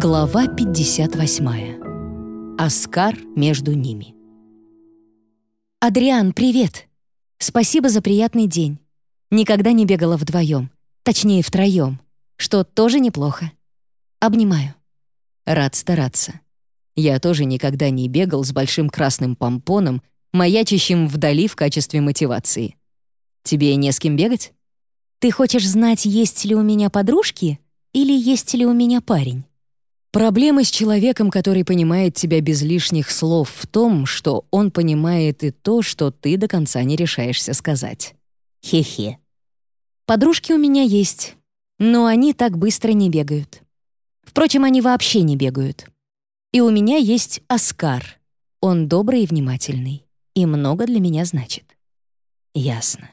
Глава 58. Оскар между ними. «Адриан, привет! Спасибо за приятный день. Никогда не бегала вдвоем, точнее, втроем, что тоже неплохо. Обнимаю. Рад стараться. Я тоже никогда не бегал с большим красным помпоном, маячащим вдали в качестве мотивации. Тебе не с кем бегать? Ты хочешь знать, есть ли у меня подружки или есть ли у меня парень? Проблема с человеком, который понимает тебя без лишних слов, в том, что он понимает и то, что ты до конца не решаешься сказать. Хе-хе. Подружки у меня есть, но они так быстро не бегают. Впрочем, они вообще не бегают. И у меня есть Оскар. Он добрый и внимательный, и много для меня значит. Ясно.